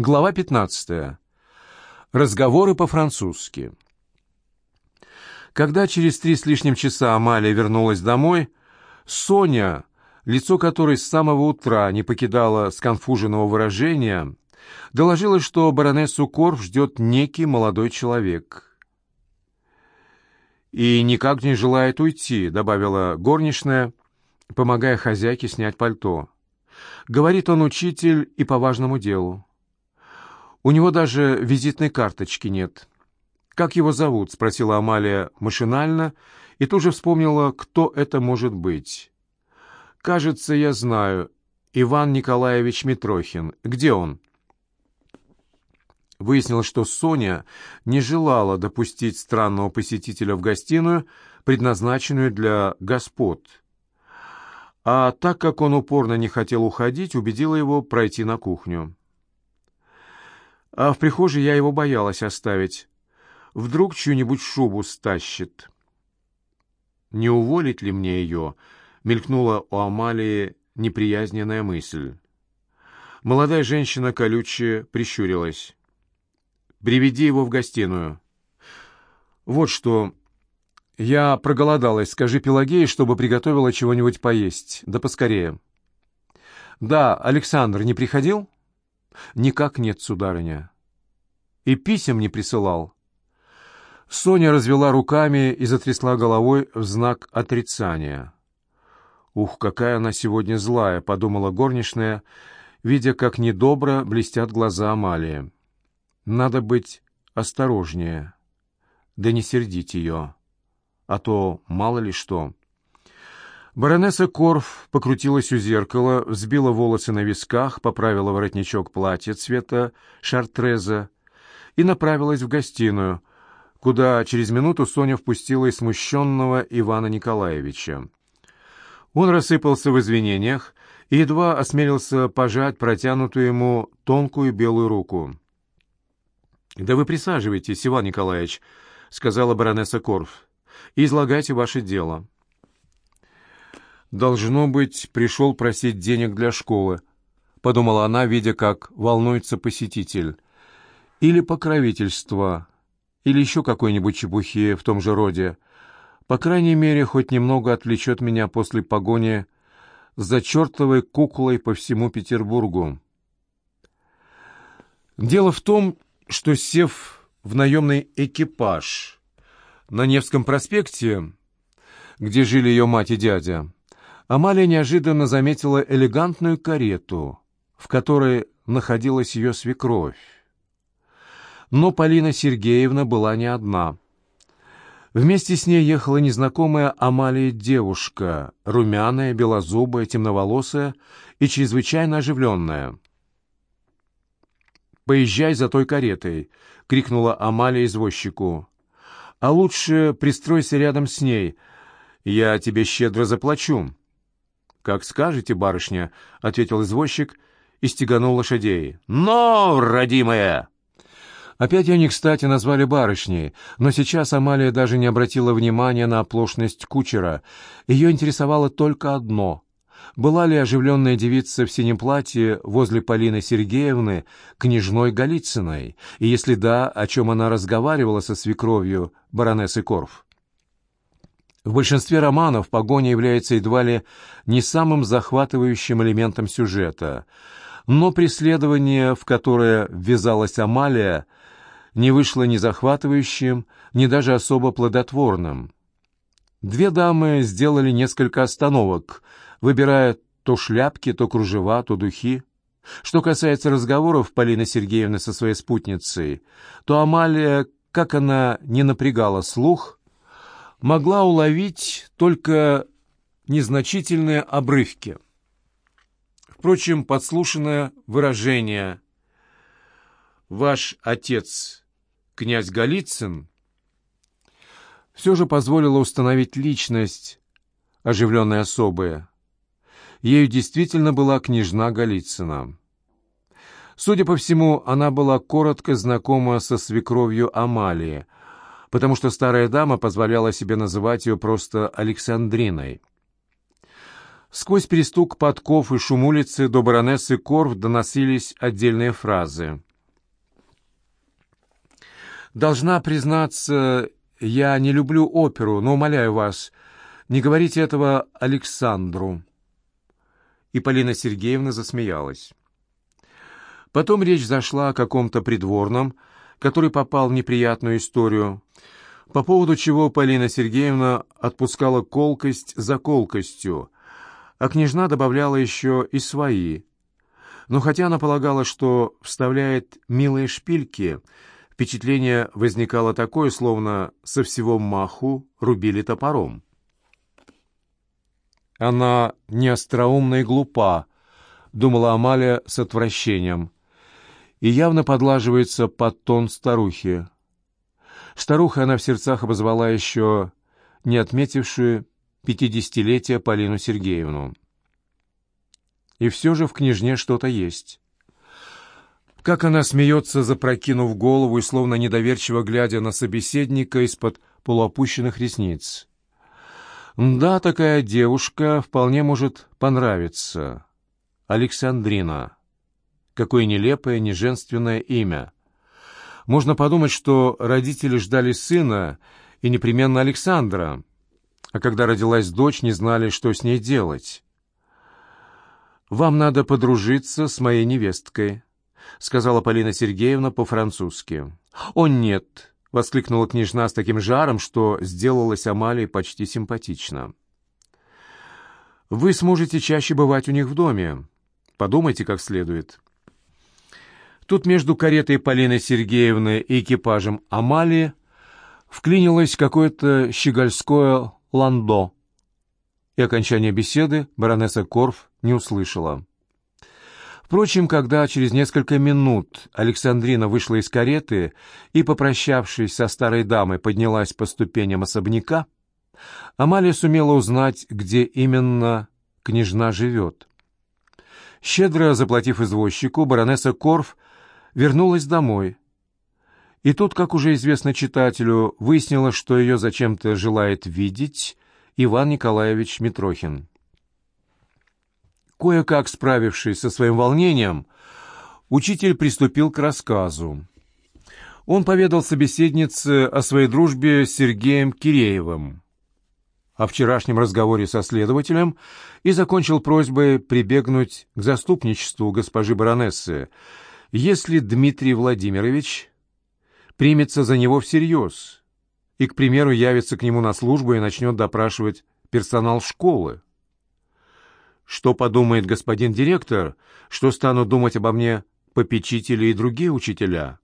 Глава 15. Разговоры по-французски. Когда через три с лишним часа Амалия вернулась домой, Соня, лицо которой с самого утра не покидало сконфуженного выражения, доложила, что баронессу Корф ждет некий молодой человек. «И никак не желает уйти», — добавила горничная, помогая хозяйке снять пальто. «Говорит он учитель и по важному делу». У него даже визитной карточки нет. «Как его зовут?» — спросила Амалия машинально и тут же вспомнила, кто это может быть. «Кажется, я знаю. Иван Николаевич Митрохин. Где он?» Выяснилось, что Соня не желала допустить странного посетителя в гостиную, предназначенную для господ. А так как он упорно не хотел уходить, убедила его пройти на кухню. А в прихожей я его боялась оставить. Вдруг чью-нибудь шубу стащит. «Не уволить ли мне ее?» — мелькнула у Амалии неприязненная мысль. Молодая женщина колюче прищурилась. «Приведи его в гостиную». «Вот что. Я проголодалась. Скажи Пелагее, чтобы приготовила чего-нибудь поесть. Да поскорее». «Да, Александр не приходил?» «Никак нет, сударыня». «И писем не присылал?» Соня развела руками и затрясла головой в знак отрицания. «Ух, какая она сегодня злая!» — подумала горничная, видя, как недобро блестят глаза Амалии. «Надо быть осторожнее, да не сердить ее, а то мало ли что». Баронесса Корф покрутилась у зеркала, взбила волосы на висках, поправила воротничок платья цвета шартреза и направилась в гостиную, куда через минуту Соня впустила и смущенного Ивана Николаевича. Он рассыпался в извинениях и едва осмелился пожать протянутую ему тонкую белую руку. «Да вы присаживайтесь, Иван Николаевич», — сказала баронесса Корф, — «и излагайте ваше дело». «Должно быть, пришел просить денег для школы», — подумала она, видя, как волнуется посетитель. «Или покровительство, или еще какой-нибудь чепухи в том же роде. По крайней мере, хоть немного отвлечет меня после погони за чертовой куклой по всему Петербургу». Дело в том, что, сев в наемный экипаж на Невском проспекте, где жили ее мать и дядя, Амалия неожиданно заметила элегантную карету, в которой находилась ее свекровь. Но Полина Сергеевна была не одна. Вместе с ней ехала незнакомая Амалия девушка, румяная, белозубая, темноволосая и чрезвычайно оживленная. «Поезжай за той каретой!» — крикнула Амалия извозчику. «А лучше пристройся рядом с ней. Я тебе щедро заплачу». «Как скажете, барышня», — ответил извозчик и стеганул лошадей. «Но, родимая!» Опять они, кстати, назвали барышней, но сейчас Амалия даже не обратила внимания на оплошность кучера. Ее интересовало только одно — была ли оживленная девица в синем платье возле Полины Сергеевны княжной Голицыной, и если да, о чем она разговаривала со свекровью баронессы Корф. В большинстве романов погоня является едва ли не самым захватывающим элементом сюжета, но преследование, в которое ввязалась Амалия, не вышло ни захватывающим, ни даже особо плодотворным. Две дамы сделали несколько остановок, выбирая то шляпки, то кружева, то духи. Что касается разговоров Полины Сергеевны со своей спутницей, то Амалия, как она не напрягала слух, могла уловить только незначительные обрывки. Впрочем, подслушанное выражение «Ваш отец, князь Голицын» все же позволило установить личность оживленной особы. Ею действительно была княжна Голицына. Судя по всему, она была коротко знакома со свекровью Амалии – потому что старая дама позволяла себе называть ее просто Александриной. Сквозь перестук подков и шум улицы до баронессы Корф доносились отдельные фразы — Должна признаться, я не люблю оперу, но умоляю вас, не говорите этого Александру». И Полина Сергеевна засмеялась. Потом речь зашла о каком-то придворном, который попал в неприятную историю, по поводу чего Полина Сергеевна отпускала колкость за колкостью, а княжна добавляла еще и свои. Но хотя она полагала, что вставляет милые шпильки, впечатление возникало такое, словно со всего маху рубили топором. Она не остроумна и глупа, думала Амалия с отвращением, и явно подлаживается под тон старухи. Старуха она в сердцах обозвала еще не отметившую пятидесятилетие Полину Сергеевну. И все же в княжне что-то есть. Как она смеется, запрокинув голову и словно недоверчиво глядя на собеседника из-под полуопущенных ресниц. Да, такая девушка вполне может понравиться. Александрина. Какое нелепое, неженственное имя. Можно подумать, что родители ждали сына и непременно Александра, а когда родилась дочь, не знали, что с ней делать. «Вам надо подружиться с моей невесткой», — сказала Полина Сергеевна по-французски. «О, нет!» — воскликнула княжна с таким жаром, что сделалась Амалии почти симпатично. «Вы сможете чаще бывать у них в доме. Подумайте как следует». Тут между каретой Полины Сергеевны и экипажем Амалии вклинилось какое-то щегольское ландо, и окончание беседы баронесса Корф не услышала. Впрочем, когда через несколько минут Александрина вышла из кареты и, попрощавшись со старой дамой, поднялась по ступеням особняка, Амалия сумела узнать, где именно княжна живет. Щедро заплатив извозчику, баронесса Корф вернулась домой. И тут, как уже известно читателю, выяснилось, что ее зачем-то желает видеть Иван Николаевич Митрохин. Кое-как справившись со своим волнением, учитель приступил к рассказу. Он поведал собеседнице о своей дружбе с Сергеем Киреевым, о вчерашнем разговоре со следователем и закончил просьбой прибегнуть к заступничеству госпожи баронессы, если Дмитрий Владимирович примется за него всерьез и, к примеру, явится к нему на службу и начнет допрашивать персонал школы. Что подумает господин директор? Что станут думать обо мне попечители и другие учителя?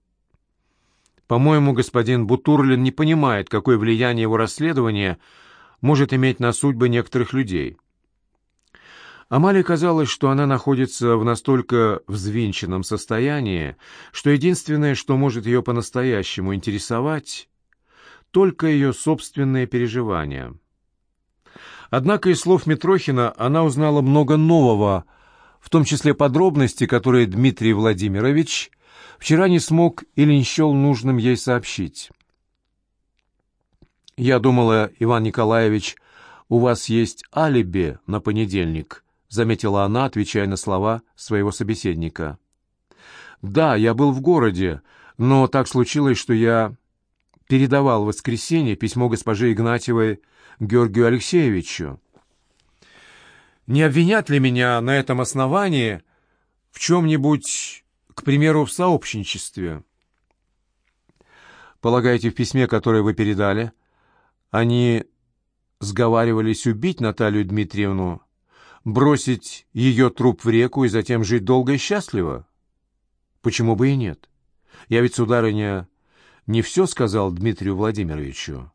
По-моему, господин Бутурлин не понимает, какое влияние его расследование может иметь на судьбы некоторых людей. Амале казалось, что она находится в настолько взвинченном состоянии, что единственное, что может ее по-настоящему интересовать, только ее собственные переживания — Однако из слов Митрохина она узнала много нового, в том числе подробности, которые Дмитрий Владимирович вчера не смог или не счел нужным ей сообщить. «Я думала, Иван Николаевич, у вас есть алиби на понедельник», заметила она, отвечая на слова своего собеседника. «Да, я был в городе, но так случилось, что я передавал в воскресенье письмо госпоже Игнатьевой Георгию Алексеевичу. Не обвинят ли меня на этом основании в чем-нибудь, к примеру, в сообщничестве? Полагаете, в письме, которое вы передали, они сговаривались убить Наталью Дмитриевну, бросить ее труп в реку и затем жить долго и счастливо? Почему бы и нет? Я ведь, сударыня, не все сказал Дмитрию Владимировичу.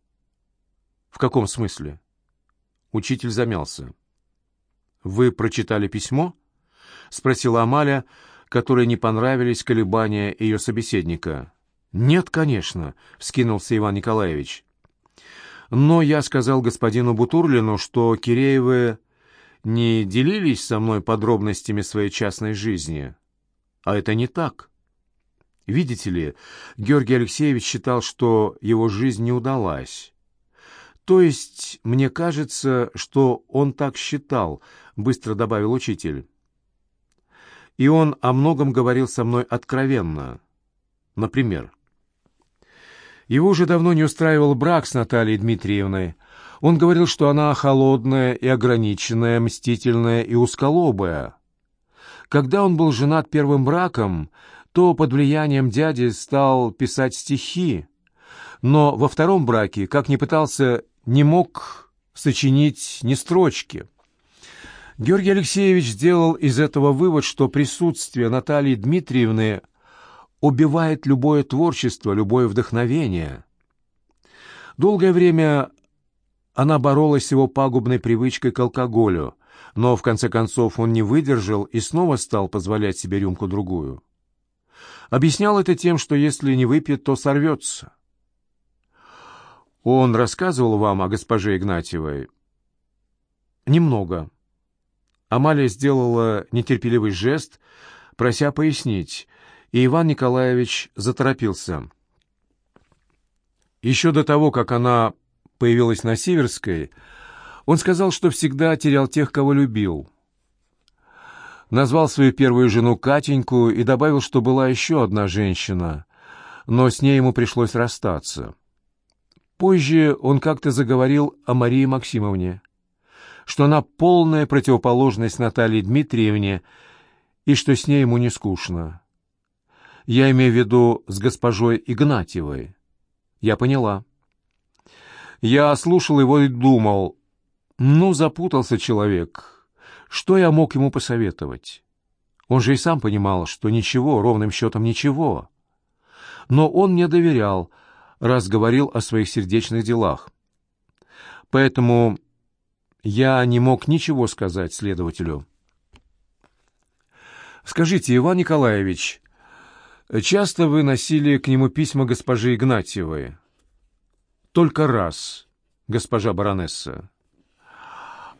«В каком смысле?» Учитель замялся. «Вы прочитали письмо?» — спросила Амаля, которой не понравились колебания ее собеседника. «Нет, конечно», — вскинулся Иван Николаевич. «Но я сказал господину Бутурлину, что Киреевы не делились со мной подробностями своей частной жизни. А это не так. Видите ли, Георгий Алексеевич считал, что его жизнь не удалась. «То есть, мне кажется, что он так считал», — быстро добавил учитель. «И он о многом говорил со мной откровенно. Например, Его уже давно не устраивал брак с Натальей Дмитриевной. Он говорил, что она холодная и ограниченная, мстительная и узколобая. Когда он был женат первым браком, то под влиянием дяди стал писать стихи, но во втором браке, как ни пытался, не мог сочинить ни строчки. Георгий Алексеевич сделал из этого вывод, что присутствие Натальи Дмитриевны убивает любое творчество, любое вдохновение. Долгое время она боролась с его пагубной привычкой к алкоголю, но в конце концов он не выдержал и снова стал позволять себе рюмку-другую. Объяснял это тем, что если не выпьет, то сорвется. Он рассказывал вам о госпоже Игнатьевой? Немного. Амалия сделала нетерпеливый жест, прося пояснить, и Иван Николаевич заторопился. Еще до того, как она появилась на Северской, он сказал, что всегда терял тех, кого любил. Назвал свою первую жену Катеньку и добавил, что была еще одна женщина, но с ней ему пришлось расстаться. Позже он как-то заговорил о Марии Максимовне, что она полная противоположность Наталье Дмитриевне и что с ней ему не скучно. Я имею в виду с госпожой Игнатьевой. Я поняла. Я слушал его и думал, ну, запутался человек. Что я мог ему посоветовать? Он же и сам понимал, что ничего, ровным счетом ничего. Но он мне доверял, раз говорил о своих сердечных делах. Поэтому я не мог ничего сказать следователю. «Скажите, Иван Николаевич, часто вы носили к нему письма госпожи Игнатьевой?» «Только раз, госпожа баронесса».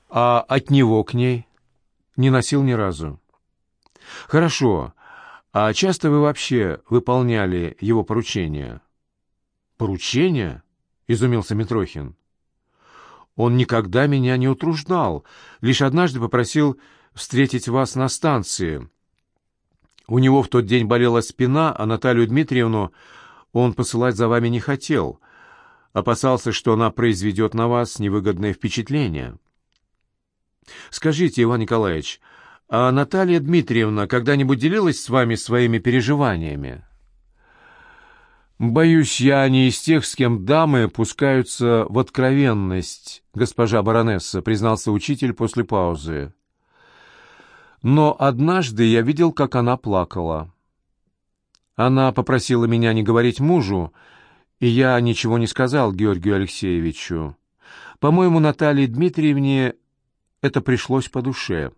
«А от него к ней?» «Не носил ни разу». «Хорошо. А часто вы вообще выполняли его поручения?» «Поручения?» — изумился Митрохин. Он никогда меня не утруждал, лишь однажды попросил встретить вас на станции. У него в тот день болела спина, а Наталью Дмитриевну он посылать за вами не хотел. Опасался, что она произведет на вас невыгодное впечатление. Скажите, Иван Николаевич, а Наталья Дмитриевна когда-нибудь делилась с вами своими переживаниями? «Боюсь, я не из тех, с кем дамы пускаются в откровенность, госпожа баронесса», — признался учитель после паузы. «Но однажды я видел, как она плакала. Она попросила меня не говорить мужу, и я ничего не сказал Георгию Алексеевичу. По-моему, Наталье Дмитриевне это пришлось по душе.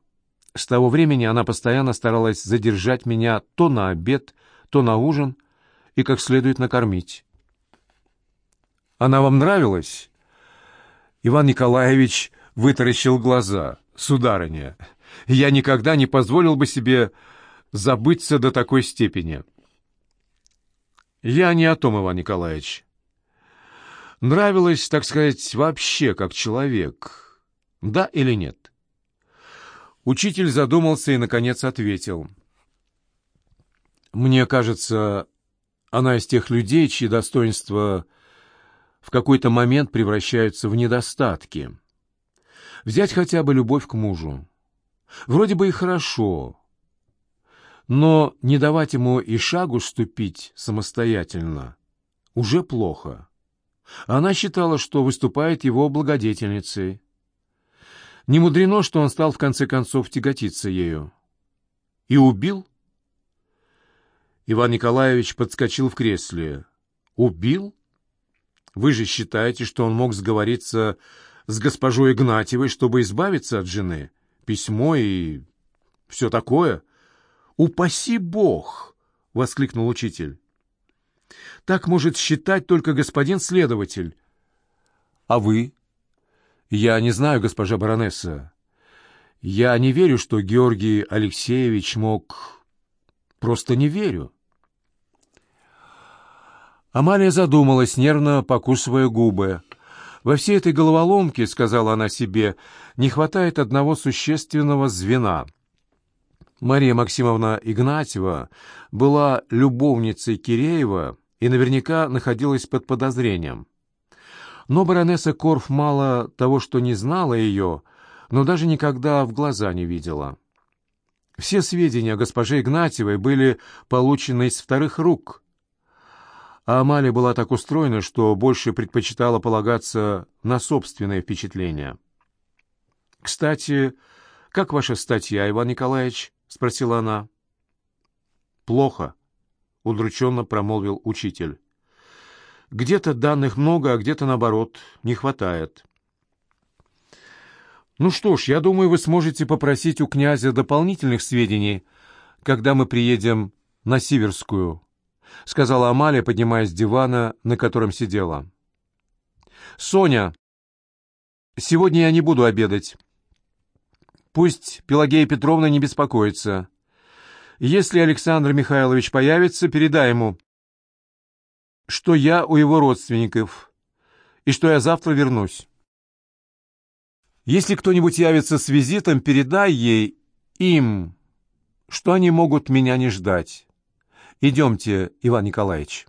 С того времени она постоянно старалась задержать меня то на обед, то на ужин — и как следует накормить. Она вам нравилась? Иван Николаевич вытаращил глаза. Сударыня, я никогда не позволил бы себе забыться до такой степени. Я не о том, Иван Николаевич. Нравилось, так сказать, вообще как человек. Да или нет? Учитель задумался и, наконец, ответил. Мне кажется, она из тех людей, чьи достоинства в какой-то момент превращаются в недостатки. Взять хотя бы любовь к мужу. Вроде бы и хорошо, но не давать ему и шагу ступить самостоятельно уже плохо. Она считала, что выступает его благодетельницей. Не мудрено, что он стал в конце концов тяготиться ею. И убил Иван Николаевич подскочил в кресле. «Убил? Вы же считаете, что он мог сговориться с госпожой Игнатьевой, чтобы избавиться от жены? Письмо и все такое?» «Упаси Бог!» — воскликнул учитель. «Так может считать только господин следователь». «А вы?» «Я не знаю, госпожа баронесса. Я не верю, что Георгий Алексеевич мог Просто не верю. Амалия задумалась, нервно покусывая губы. «Во всей этой головоломке, — сказала она себе, — не хватает одного существенного звена. Мария Максимовна Игнатьева была любовницей Киреева и наверняка находилась под подозрением. Но баронесса Корф мало того, что не знала ее, но даже никогда в глаза не видела. Все сведения о госпоже Игнатьевой были получены из вторых рук, а Амалия была так устроена, что больше предпочитала полагаться на собственные впечатления. «Кстати, как ваша статья, Иван Николаевич?» — спросила она. «Плохо», — удрученно промолвил учитель. «Где-то данных много, а где-то, наоборот, не хватает». «Ну что ж, я думаю, вы сможете попросить у князя дополнительных сведений, когда мы приедем на Сиверскую», — сказала Амалия, поднимаясь с дивана, на котором сидела. «Соня, сегодня я не буду обедать. Пусть Пелагея Петровна не беспокоится. Если Александр Михайлович появится, передай ему, что я у его родственников и что я завтра вернусь. Если кто-нибудь явится с визитом, передай ей, им, что они могут меня не ждать. Идемте, Иван Николаевич».